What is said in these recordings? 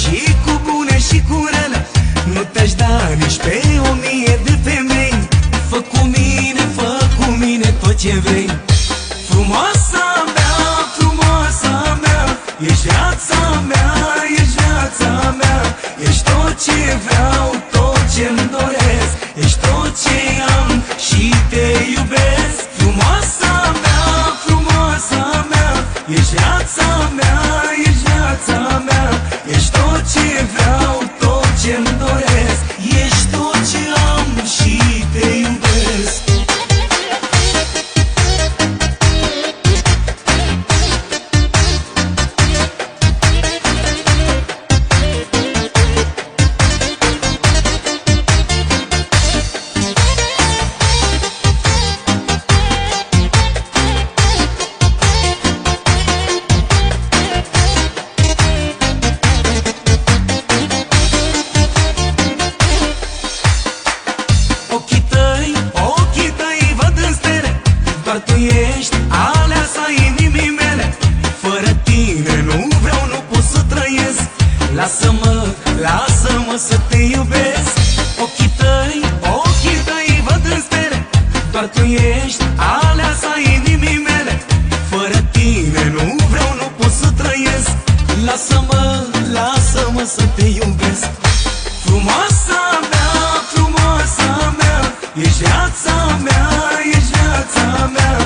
și cu bune și cu rele Nu te-aș da nici pe o mie de femei. Fă cu mine, fă cu mine tot ce vrei. Frumoasa mea, frumoasa mea Ești viața mea, ești viața mea. Ești tot ce vreau, tot ce-mi doresc. Ești tot ce am și te iubesc. Frumoasa mea, frumoasa mea Ești Doar tu ești aleasa inimii mele. Fără tine nu vreau, nu pot să trăiesc. Lasă-mă, lasă-mă să te iubesc. Ochii tăi, ochii tăi văd în stele Doar tu ești aleasa inimii mele. Fără tine nu vreau, nu pot să trăiesc. Lasă-mă, lasă-mă să te iubesc. Frumoasa mea, frumoasa mea Ești viața mea, ești viața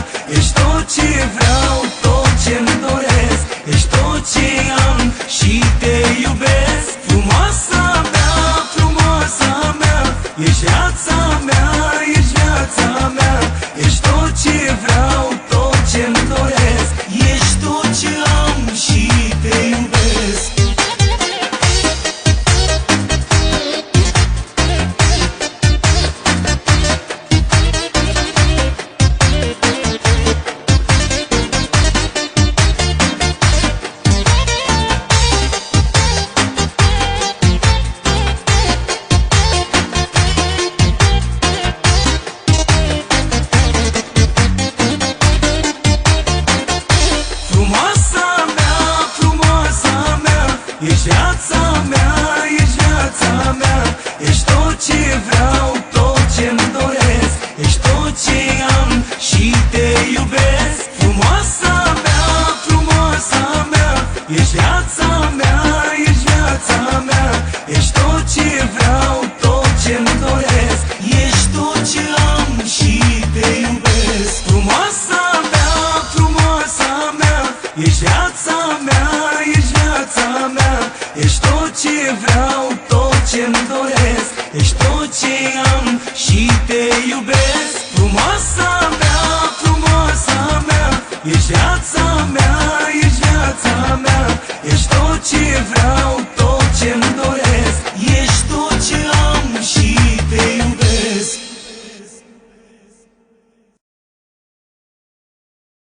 viața mea, ești viața mea. Ești tot ce vreau, tot ce-mi doresc. Ești tot ce am și te iubesc. Frumoasa mea, frumoasa mea Ești viața mea, ești viața mea. Ești tot ce vreau, tot ce-mi doresc. Ești tot ce am și te iubesc. Frumoasa dau tot ce-mi doresc. Ești tot ce am și te iubesc. Frumoasa mea, frumoasa mea Ești viața mea, ești viața mea. Ești tot ce vreau